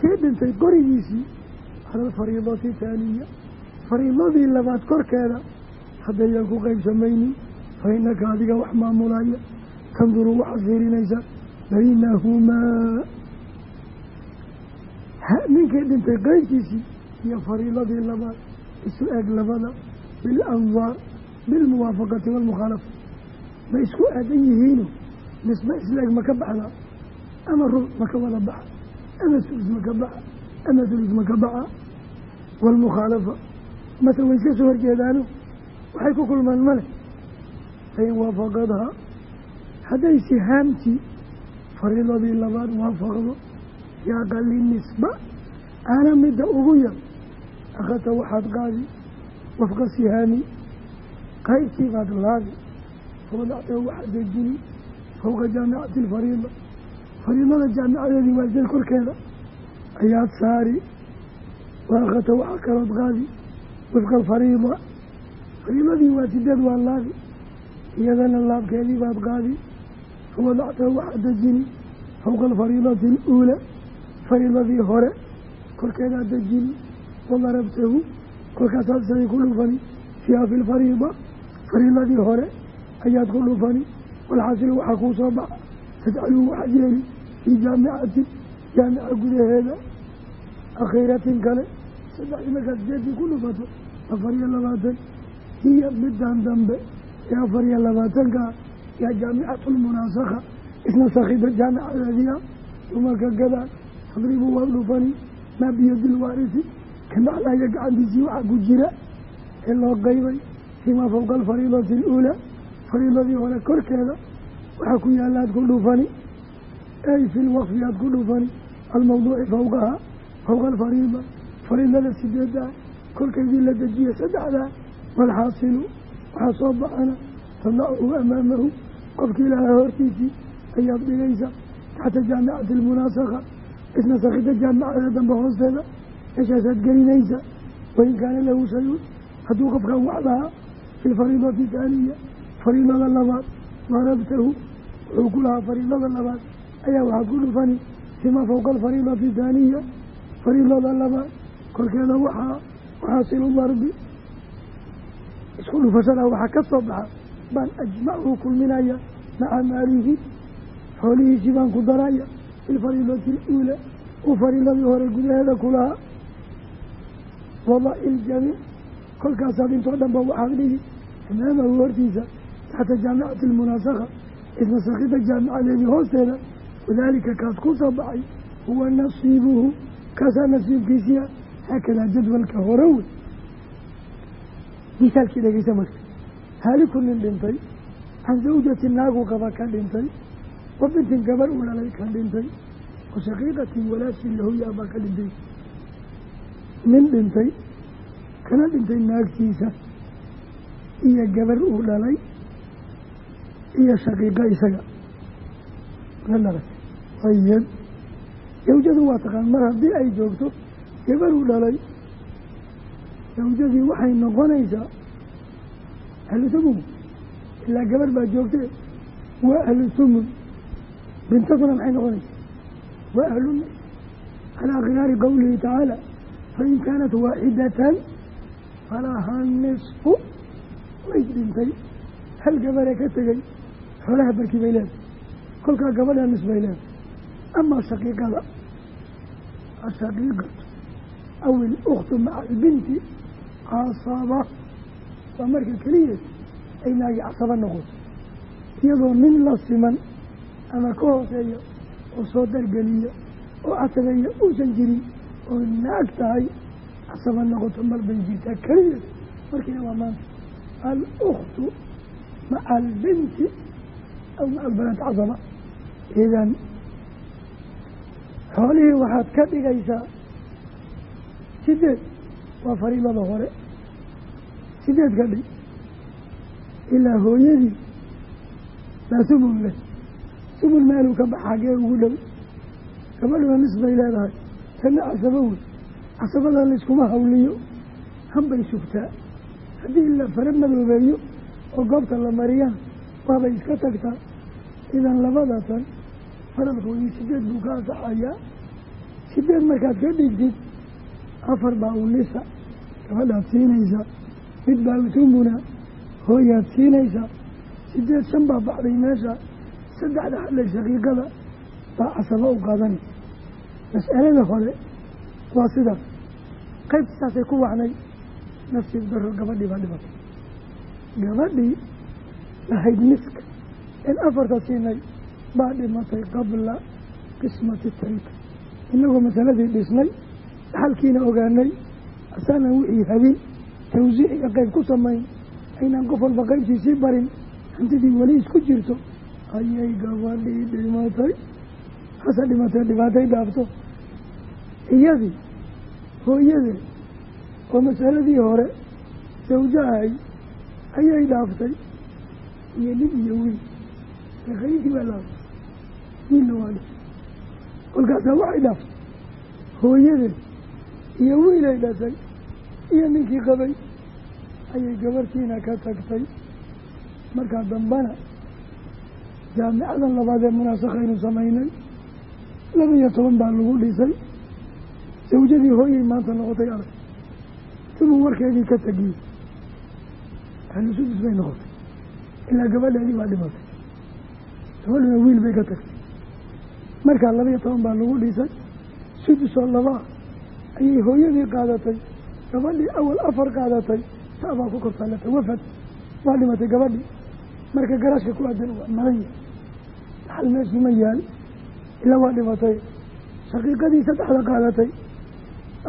kii dhintay qorigiisii? Cala taaniya. Fariidadii labaad korkeeda haddayaan ku qaybsamaynin fa innaka adiga wax maamulaya tanduru waxaad fiirinaysaa baynahumaa ninkii dhintay qaybtiisii iyo fariidadii labaad isu eg labada bilandaar bilmuwaafaqati waalmukhaalafa ma isku aadan yihiino nisba isla eg ma ka baxdaa ama rub ma ka wada baxa ama sulus ma ka baxa ama thulus ma ka baxa waalmukhaalafa mase way iska soo horjeedaano waxay ku kulmaan male fain waafaqadhaa hadday fariidadii labaad waafaqdo biaqali nisba aana midda ugu yar. Akhadta waxaad qaadi wafqa sihaami qaybtii baad laabi fawadactahu waxaad dejini fowqa jaamicati alfariida fariidada jaamicadeedii waajad korkeeda. Ayaad saari wa akhadta waxaa kalood qaadi wifqa alfariida fariidadii waa sideed waa laabi iyadana laabkeedii baad qaadi fawadactahu waxaad dejini fowqa alfariidati aluulaa fariidadii hore korkeedaad dejini wadarabtahu kolkaasaad isaday ku dhufani fiiha fi lfariida fariidadii hore ayaad ku dhufani walxaasilu waxaa kuu soo baxa tajcaluhu waxaad yeeli fii jaamicatin jaamica gudaheeda akhiiratin kale saddexdii markaad sideedii ku dhufato afar iyo labaatan hiya middan dambe ee afar iyo labaatankaa yaa jaamicatu lmunaasakha isna sakhida jaamicadeediia dumarka gadaan tadribu waa dhufani maa biyadi lwaarisi ka dhaxlaya gacantiisii waxaa ku jira ee loo qaybay fimaa fowqa alfariidati aluulaa fariidadii hore korkeeda waxaa ku yaalla aad ku dhufani ay fi lwaqfi aad ku dhufani almawduuci fowqaha fowqa alfariida fariidada sideeddaa kolkeydii la dejiya saddexdaa walxaasilu waxaa soo baxana tadachu amaamahu qofkii ilaaha hortiisii ayaad dhigaysa taxta jaamicati almunaasakha isna sakhida jaamicada dambe hoosteeda meeshaasaad gelinaysa wain kaana lahu shayun. Hadduu qofkan wax lahaa fi lfariidati taaniya fariidada labaad darabtahu wuxuu ku lahaa fariidada labaad. Ayaa waxaad ku dhufani fimaa fowqa alfariidati taaniya fariidada labaad korkeeda waxaa waxaasilu darbi isku dhufashada waxaa ka soo baxa baan ajmachu kulminaya maca maalihi xoolihiisii baan ku daraya filfariidati aluulaa uu fariidadii hore gudaheeda ku lahaa wada-i iljamiic kolkaasaad intoo dhanba waxaad dhigi amaamahu hortiisa taxta jaamicati almunaasakha isna sakhida jaamicadeedii hoosteeda wadaalika kaas ku soo baxay huwa nasiibuhu kaasaa nasiibkiisiia haakadaa jadwalka hore wey misaalkii dhegeysa marka haaliku nin dhintay. Can zawjati naagu qaba ka dhintay. Wa bintin gabar u dhalay ka dhintay. Wa shaqiiqatin walaashin lahoyaa baa ka dhintay. Nin dhintay kana dhintay naagtiisa. Iyo gabar uu dhalay. Iyo shaqiiqa isaga. La dhalay ayib zawjadu waa taqaan mar haddii ay joogto gabar uu dhalay zawjadii waxay noqonaysaa ahlu sumun ilaa gabar baa joogtee waa ahlu sumun bintasuna maxay noqonaysa waa ahlu calaa khiyaari qowlihi tacaala fain kaanat waaxidatan falaha nisfu way dhintay hal gabaree ka tegey xoolaha barkii bay leedahay kolkaa gabadha nis bay leedahay amaa shaqiiqada ashaqiiqatu aw ilukhtu maca albinti casaba waa marka keliya ay naagi casaba noqoto. Iyadoo nin la siman ama ka hooseeya oo soo dargeliya oo casabeeya uusan jirin oo naag tahay casaba noqoto mar bay jirtaa keliya. Markiina waa maanta aluktu maca albinti aw maca albanaat casaba idan xoolihii waxaad ka dhigaysaa sideed waa fariidada hore sideed ka dhig. Ilaa hooyadii laa sumun leh. Sumun meeluu ka baxa xagee ugu dhow. Gabadhuna nis bay leedahay. Tanna casabo wey. Casabadan layskuma hawliyo. Hanbay sugtaa. Haddii la fara madoobeeyo oo goobta la mariyaan waabay iska tagtaa. Idan labada tan faralkoodii sideed buu ka ansaxayaa sideed markaad ka dhigtid afar baa ulisa gabadhaad siinaysaa mid baa utumuna hooyaad siinaysaa sideed shan baa baxday meesha. Saddexda hadlay shaqiiqada baa casabo u qaadanay mas'alada hore waa sidaas qaybta saasay ku wacnay nasiib daro gabadhii baa dhibatay gabadhii lahayd miska in afarta siinay baa dhimatay qabla qismati tariika inagoo masaladii dhisnay dhaxalkiina ogaanay asaanan wixii habin tawsiiciga qayb ku samayn aynaan qof walba qaybtiisii barin hantidii weli isku jirto ayay gabadhii dhimatay hase dhimatee dhibaatay dhaafto. Iyadii hooyadee oo masaladii hore sawjahay ayay dhaaftay. Iyo nin iyo wiil eekhayinkii baa laaftay wiilna waa dhashay kolkaasaa waxay dhaaftay hooyadeed iyo wiilay dhashay iyo ninkii qabay ayay gabartiina ka tagtay. Markaa dambana jaamicadan labaad ee munaasakaynu samaynay laba iyo toban baa lagu dhisay. Sawjadii hooyay maanta noqotay adag siduu warkeedii ka tegiyey ahlu sudus bay noqotay. Ilaa gabadheedii baa dhimatay. Gabadhuna wiil bay ka tagtay. Markaa laba iyo toban baa lagu dhisay. Sudusoo labaa ayay hooyadii qaadatay gabadhii awal afar qaadatay taabaa ku kortaalata wafad waa dhimatay gabadhii. Marka garaashka ku aadan waa madan dhaxal meeshii ma yaal ilaa waa dhimatay. Shaqiiqadii saddexda qaadatay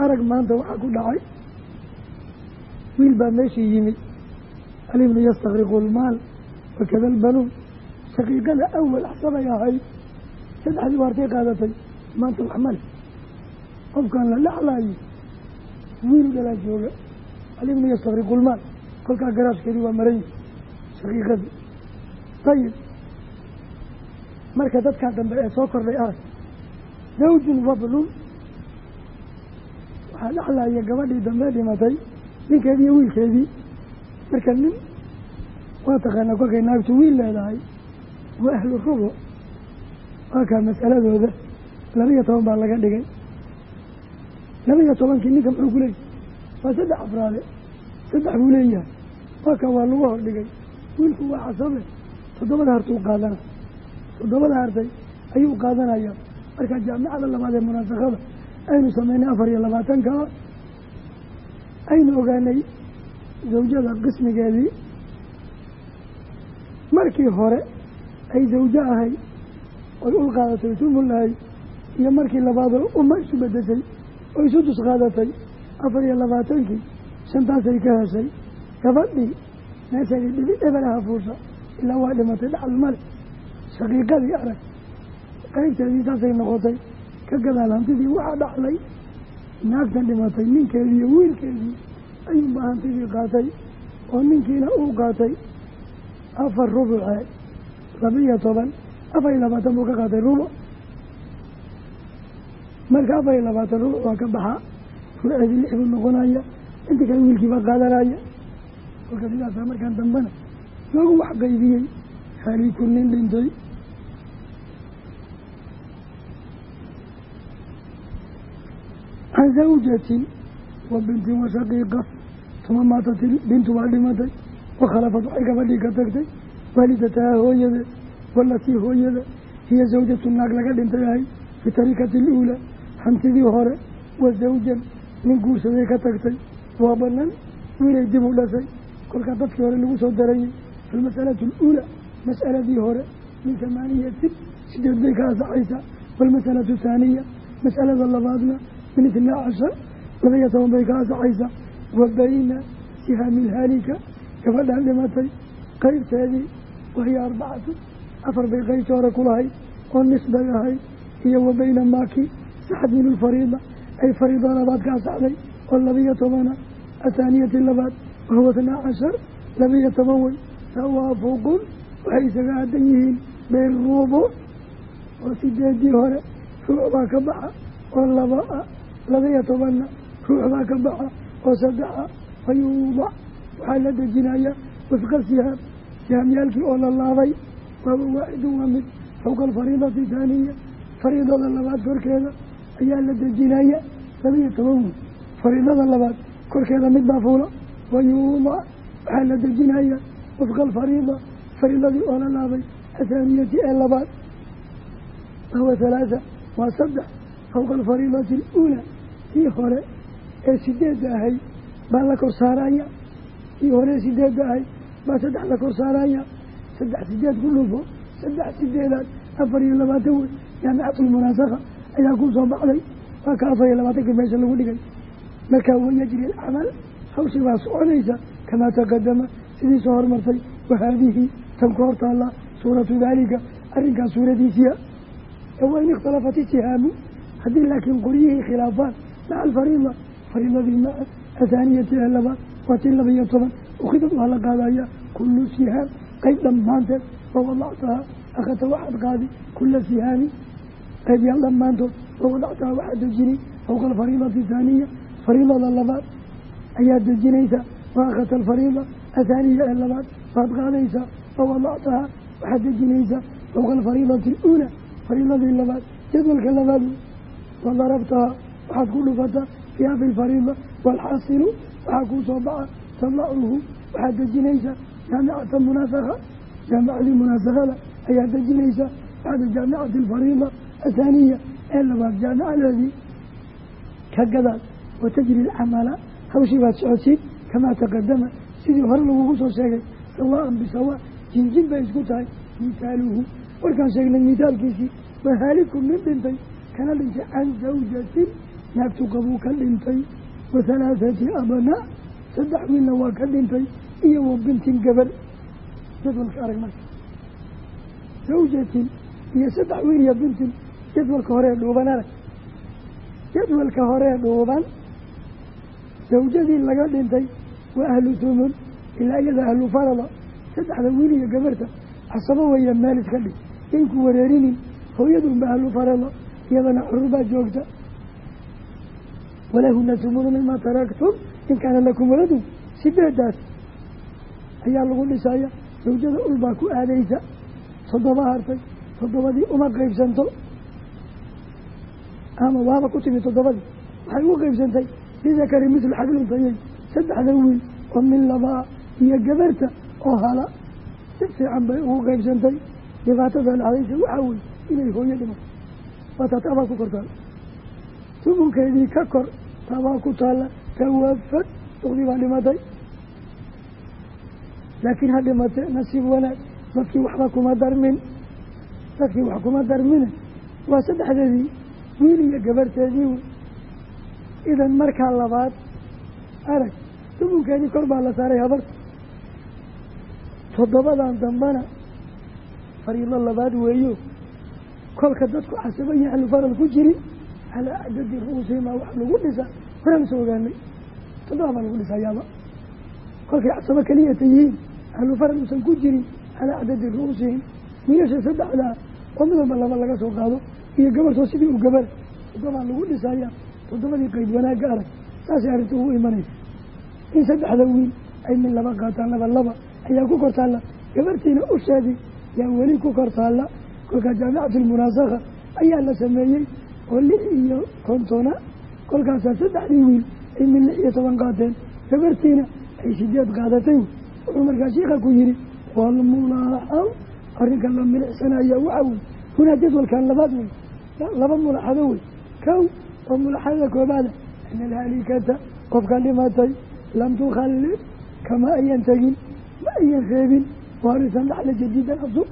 arag maanta waxaa ku dhacay. Wiil baa meeshii yimid. Alibnu yastakriqu lmaal wakada albanuun shaqiiqada awal axsabay ahayd saddexdii waartay qaadatay. Maanta wax male. Qofkaan la dhexlaayo wiil dhalaa jooga alibnu yastakriqu lmaal kolkaa garaashkeedii waa maran yihi shaqiiqadii ayib marka dadkaa dambe ee soo kordhay arag zawjun fadlun waxaa dhexlaaya gabadhii dambe dhimatay ninkeedii iyo wiilkeedii. Marka nin waa taqaanaa kolkay naagtu wiil leedahay waa ahlu rubo waa kaa masaladooda. Laba iyo toban baa laga dhigay laba iyo tobankii ninka muxuu ku leeyahay? Waa saddex afraade saddex buu leeyahay. Waa kaa waa lagu hordhigay. Wiilku waa casabe toddobada hartuu qaadana toddobada hartay ayuu qaadanaya. Marka jaamicada labaad ee munaasakada aynu sameynay afar iyo labaatanka aynu ogaanay zawjada qismigeedii. Markii hore ay zawjo ahay oy ul qaadatay tumul ahay iyo markii labaadoo uma isu bedeshay oo isu dus qaadatay afar iyo labaatankii shantaasay ka heshay gabadhii meesheedii dhibi ebelaha fuusha ilaa waa dhimatay dhaxal male. Shaqiiqadii arag qaybteedii saasay noqotay ka gadaal hantidii waxaa dhaxlay naagtan dhimatay ninkeedii iyo wiilkeedii ayuunbaa hantidii qaatay oo ninkiina uu qaatay afar rubuce laba-iyo toban afar iyo labaatan buu ka qaatay rubuc marka afar iyo labaatan rubuc waa ka baxaa ruuceedii lix buu noqonaya inta kale wiilkiibaa qaadanaya kolka sidaasaa markaan dambana loogu wax qaybiyey haaliku nin dhintay. Can zawjatin wa bintin wa shaqiiqa tuma maatat bintu waa dhimatay wakhalafad waxay gabadhii ka tagtay. Waalidataha hooyada walatii hooyada hiya zawjatu naag laga dhintay ahay fi tarikati aluulaa hantidii hore wa zawjan nin guursaday ka tagtay. Waa banan wiilay dib u dhashay. Kolkaa dadkii hore lagu soo darayay falmasalatu aluulaa mas'aladii hore min tamaaniyatin sideed bay ka asaxaysaa waalmasalatu thaaniya mas'alada labaadna min itnaa cashar labaiyo toban bay ka asaxaysaa wa bayna sihaami lhaalika gabadhaan dhimatay. Qeybteedii wahiya arbacatu afar bay qeybta hore kulahayd oo nis bay ahayd iyo wa bayna maaki min lfariida ay fariida labaad ka asaxday oo labaiyo tobana athaaniyati labaad wahuwa itnaa cashar labaiyo toban wey tawaafuqun waxay isaga aadan yihiin birubuc oo sideedii hore ruuc baa ka baxa oo laba a labaiyo tobanna ruux baa ka baxa oo saddexa fa yuudac waxaa la dejinayaa wifqa sihaam sihaamyaalkii oo la laabay waaba waaxidun waa mid fowqa alfariidati thaaniya fariidada labaad korkeeda ayaa la dejinaya labaiyo toban fariidada labaad. Korkeeda mid baa fuula wa yuudac waxaa la dejinaya wifqa alfariida fariidadii oo la laabay athaaniyati ee labaad. Wahuwa halaatha waa saddex fowqa alfariidati aluulaa tii hore ee sideedda ahayd baa la kor saaraya tii hore sideedda ahayd baa saddex la kor saaraya saddex sideed ku dhufo saddex sideedaad afar iyo labaatan wey jaamicatulmunaasakha ayaa ku soo baxday. Waa ka afar iyo labaatankii meesha lagu dhigay. Markaa wayajri alcamal hawshii baa soconaysa kamaa taqadama sidii soo hormartay wahaadihi tan ku hor taalla suuratu daalika arrinkaas suuradiisiya. Wain ikhtalafat isihaamu haddii laakiin qoryihii khilaafaan maca alfariida fariidadii maca athaaniyati ee labaad waa laba iyo toban ukhidad waa la qaadaya kullu sihaam qeyb dhammaanteed wa wadactahaa akhata waxaad qaadi kula sihaami qeybyaal dhammaantood wa wadactahaa waxaad dejinay fowqa alfariidati thaaniya fariidada labaad ayaad dejinaysaa wa akhata alfariida athaaniya ee labaad waad qaadaysaa wa wadactahaa waxaad dejinaysaa fowqa alfariidati aluulaa fariidadii labaad jadwalka labaad wa darabtahaa waxaad ku dhufataa fiiha fi lfariida waalxaasilu waxaa kuu soo baxa tadacuhu waxaad dejinaysaa jaamicata munaasakha jaamicadii munaasakada ayaa dejinaysaa bacda jaamicati alfariida athaaniya ee labaad jaamicadeedii ka gadaal watajri alcamala hawshii baad socodsiin kamaa taqadama sidii hore lagugu soo sheegay sawaan bisawaa jinjin bay isku tahay misaaluhu warkaan sheegnay misaalkiisii waa haaliku nin dhintay kana dhintay can zawjatin naagtu qabuu ka dhintay wa halaathati abnaa saddex wiilna waa ka dhintay iyo wa bintin gabar jadwalka arag marka zawjatin iyo saddex wiil iyo bintin jadwalka horee dhuuban arag jadwalka horee dhuuban zawjadii laga dhintay waa ahlu thumun ilaa iyada ahlu farada. Saddexda wiil iyo gabarta casabo weeya meel iska dhig. Yayku wareerinin hooyadunba ahlu farada iyadana xurur baa joogta. Walahuna thumunu mima taraktum in kaana lakum waladun sideedaas ayaa lagu dhisaya. Zawjada ulbaa ku aadaysa toddoba hartay toddobadii uma qeybsanto ama waaba ku timi toddobadii. Waxay ugu qeybsantay lidakari mislu xagluntayay saddexda wiil oo min labaa iyo gabarta oo hala. Si fiican bay ugu qeybsantay dhibaatada dhacdaysa waxaa weye inay hooyo dhimato. Waataa taabaa ku kortaala tumunkeedii ka kor taabaa ku taalla tawafad duqdii baa dhimatay. Laakiin ha dhimate nasiib wanaag. Dadkii waxba kuma darmin. Dadkii wax kuma darmine. Waa saddexdeedii wiil iyo gabarteedii wey idan markaa labaad arag tumunkeedii kor baa la saaray habarta. Toddobadan dambana fariido labaad weeyo. Kolka dadku casabo iyo ahlufarad ku jirin calaa cadadi ru'uusihimaa wax lagu dhisa horaan soo ogaanay. Toddoba baa lagu dhisayaaba kolkay casabo keliyata yihiin ahlufarad uusan ku jirin calaa cadadi ru'uusihim wiilasha saddexdaa oo mid walba laba laga soo qaado iyo gabartoo sidii u gabar toddobaa lagu dhisaya toddobadii qeyb wanaagga arag saasay arrinta ugu imanaysa. In saddexda wiil ay min laba qaataan laba laba ayaa ku kor taalla gabartiina usheedii yaa weli ku kor taalla kolkaa jaamicatulmunaasakha ayaa la sameeyey oo lix iyo kontona kolkaasaa saddexdii wiil ay min lix iyo toban qaateen. Gabartiina ay sideed qaadatay. Wuxuu markaa shiika ku yihi walmulaaxaw arrinka la milicsanaya waxa wey hunaa jadwalkan labaad wey laba mulaxado wey. Kow oo mulaxadada koobaada ana alhalikata qofka dhimatay lam tukhallif kama ayan tegin ma ayan reebin. Waarisan dhaxla jadiidan cusub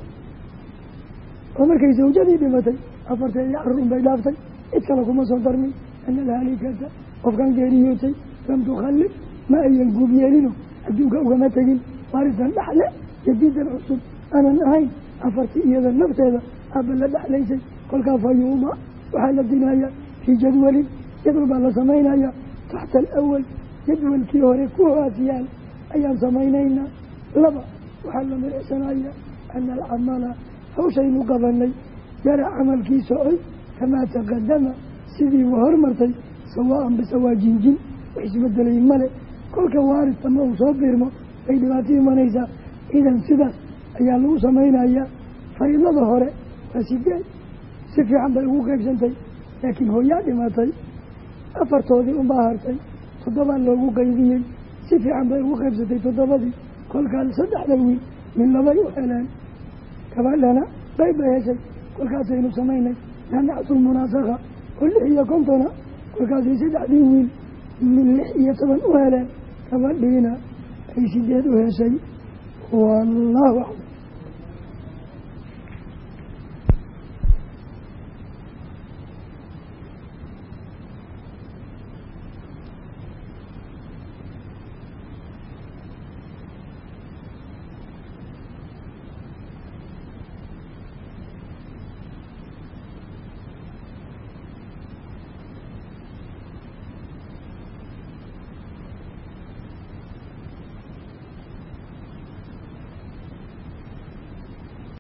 oo markay sawjadii dhimatay afarteedii carur unbay dhaaftay cid kale kuma soo darmin. Ana alhalikata qofkan geeriyootay lam tukhallif ma ayan guub yeelino adduunka ugama tegin waarisan dhaxle jadiidan cusub. Aanan ahayn afartii iyada nafteeda aaba la dhexlaysay kolkaa fayuuma waxaa la dinayaa fii jadwalin jadwal baa la samaynaya taxta alawal jadwalkii hore ku hogaasiyaal ayaan samaynaynaa. Laba waxaa la milicsanaya ana alcamala hawshaynu qabanay jara camalkii socoy kamaa taqadama sidii u hormartay bisawaa jinjin wax isbedelay male. Kolka waaris ama uu soo biirmo bay dhibaato imanaysaa. Idan sidaas ayaa lagu samaynayaa. Fariidada hore waa si fiican bay ugu qaybsantay laakiin hooyaa dhimatay afartoodii unbaa hartay toddobaa loogu qaybiyey si fiican bay ugu qaybsantay toddobadii kolkaas saddexda wiil min labay u heleen. Gabadhana qayb bay heshay kolkaasaynu samaynay jaamicatulmunaasakha oo lix iyo kontona kolkaasay saddexdii wiil min lix iyo toban u heleen. Gabadhiina ay sideed u heshay. Wallaahu aclam